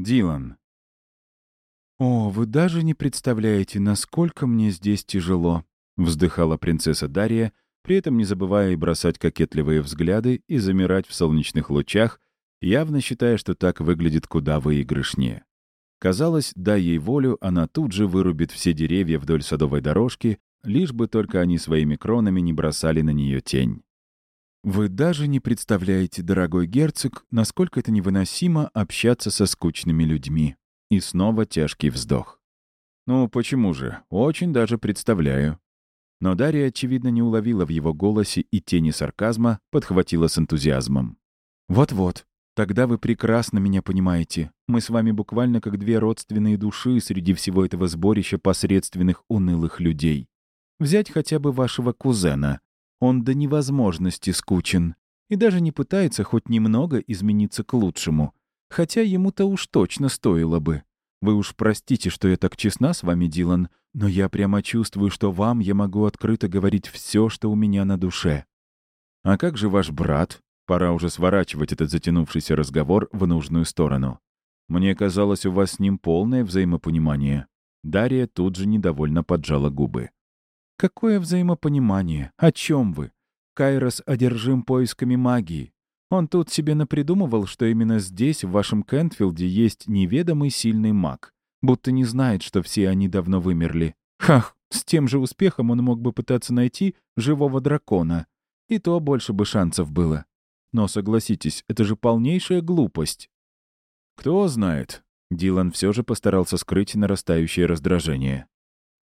Дилан. «О, вы даже не представляете, насколько мне здесь тяжело», — вздыхала принцесса Дарья, при этом не забывая и бросать кокетливые взгляды и замирать в солнечных лучах, явно считая, что так выглядит куда выигрышнее. Казалось, дай ей волю, она тут же вырубит все деревья вдоль садовой дорожки, лишь бы только они своими кронами не бросали на нее тень. «Вы даже не представляете, дорогой герцог, насколько это невыносимо общаться со скучными людьми». И снова тяжкий вздох. «Ну, почему же? Очень даже представляю». Но Дарья, очевидно, не уловила в его голосе и тени сарказма, подхватила с энтузиазмом. «Вот-вот, Тогда вы прекрасно меня понимаете. Мы с вами буквально как две родственные души среди всего этого сборища посредственных унылых людей. Взять хотя бы вашего кузена. Он до невозможности скучен. И даже не пытается хоть немного измениться к лучшему. Хотя ему-то уж точно стоило бы. Вы уж простите, что я так честна с вами, Дилан, но я прямо чувствую, что вам я могу открыто говорить все, что у меня на душе. А как же ваш брат? Пора уже сворачивать этот затянувшийся разговор в нужную сторону. Мне казалось, у вас с ним полное взаимопонимание. Дарья тут же недовольно поджала губы. «Какое взаимопонимание? О чем вы? Кайрос одержим поисками магии. Он тут себе напридумывал, что именно здесь, в вашем Кентфилде, есть неведомый сильный маг. Будто не знает, что все они давно вымерли. Хах, с тем же успехом он мог бы пытаться найти живого дракона. И то больше бы шансов было. Но согласитесь, это же полнейшая глупость. Кто знает. Дилан все же постарался скрыть нарастающее раздражение.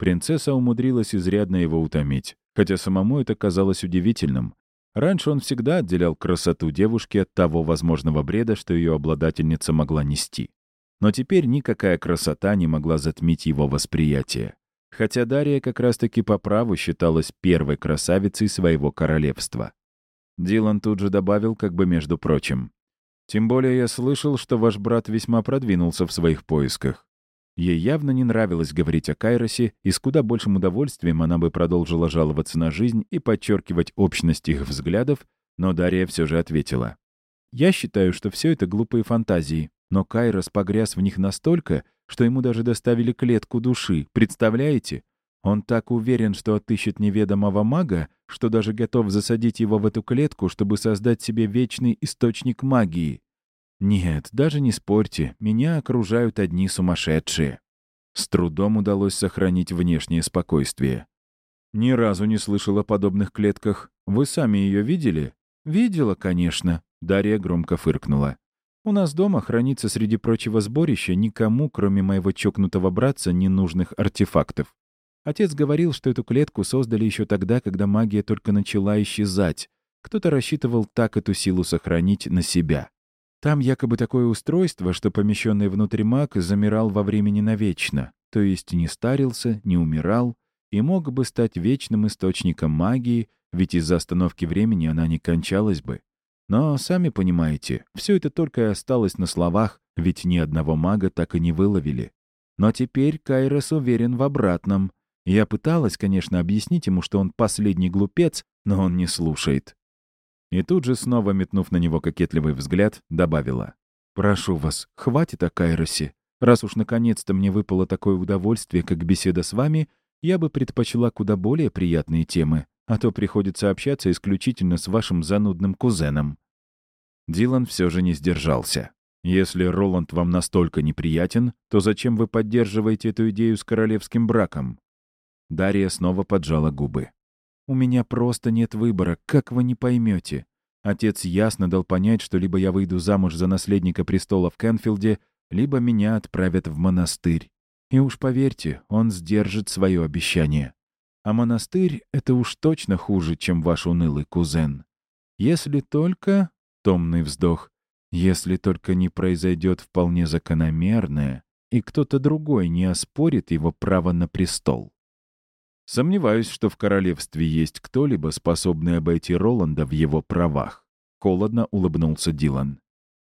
Принцесса умудрилась изрядно его утомить, хотя самому это казалось удивительным. Раньше он всегда отделял красоту девушки от того возможного бреда, что ее обладательница могла нести. Но теперь никакая красота не могла затмить его восприятие. Хотя Дарья как раз-таки по праву считалась первой красавицей своего королевства. Дилан тут же добавил, как бы между прочим. «Тем более я слышал, что ваш брат весьма продвинулся в своих поисках». Ей явно не нравилось говорить о Кайросе, и с куда большим удовольствием она бы продолжила жаловаться на жизнь и подчеркивать общность их взглядов, но Дарья все же ответила. «Я считаю, что все это глупые фантазии, но Кайрос погряз в них настолько, что ему даже доставили клетку души, представляете? Он так уверен, что отыщет неведомого мага, что даже готов засадить его в эту клетку, чтобы создать себе вечный источник магии. Нет, даже не спорьте, меня окружают одни сумасшедшие. С трудом удалось сохранить внешнее спокойствие. Ни разу не слышал о подобных клетках. Вы сами ее видели? Видела, конечно. Дарья громко фыркнула. У нас дома хранится среди прочего сборища никому, кроме моего чокнутого братца, ненужных артефактов. Отец говорил, что эту клетку создали еще тогда, когда магия только начала исчезать. Кто-то рассчитывал так эту силу сохранить на себя. Там якобы такое устройство, что помещенный внутрь маг замирал во времени навечно, то есть не старился, не умирал и мог бы стать вечным источником магии, ведь из-за остановки времени она не кончалась бы. Но, сами понимаете, все это только и осталось на словах, ведь ни одного мага так и не выловили. Но теперь Кайрос уверен в обратном. Я пыталась, конечно, объяснить ему, что он последний глупец, но он не слушает. И тут же, снова метнув на него кокетливый взгляд, добавила. «Прошу вас, хватит о Кайросе. Раз уж наконец-то мне выпало такое удовольствие, как беседа с вами, я бы предпочла куда более приятные темы, а то приходится общаться исключительно с вашим занудным кузеном». Дилан все же не сдержался. «Если Роланд вам настолько неприятен, то зачем вы поддерживаете эту идею с королевским браком? Дарья снова поджала губы. «У меня просто нет выбора, как вы не поймете. Отец ясно дал понять, что либо я выйду замуж за наследника престола в Кенфилде, либо меня отправят в монастырь. И уж поверьте, он сдержит свое обещание. А монастырь — это уж точно хуже, чем ваш унылый кузен. Если только...» — томный вздох. «Если только не произойдет вполне закономерное, и кто-то другой не оспорит его право на престол». Сомневаюсь, что в королевстве есть кто-либо, способный обойти Роланда в его правах. Холодно улыбнулся Дилан.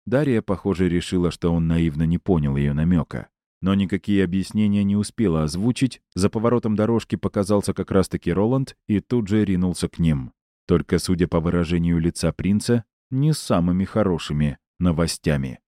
Дарья, похоже, решила, что он наивно не понял ее намека. Но никакие объяснения не успела озвучить, за поворотом дорожки показался как раз-таки Роланд и тут же ринулся к ним. Только, судя по выражению лица принца, не самыми хорошими новостями.